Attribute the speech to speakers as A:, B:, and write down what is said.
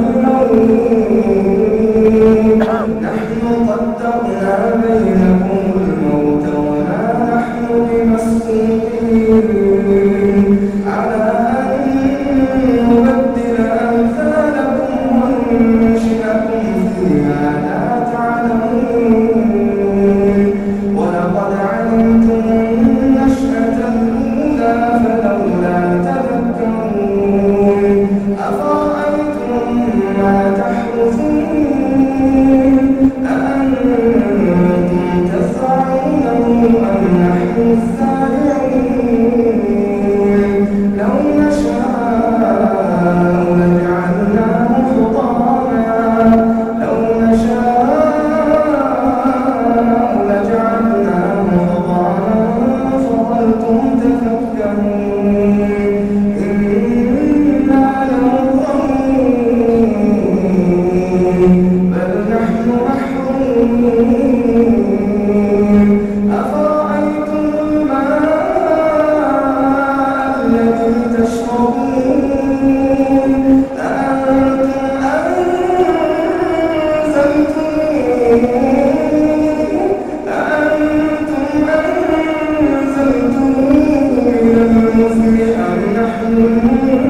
A: جعلناها Mm-hmm.